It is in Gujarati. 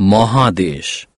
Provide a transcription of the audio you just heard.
મહાદેશ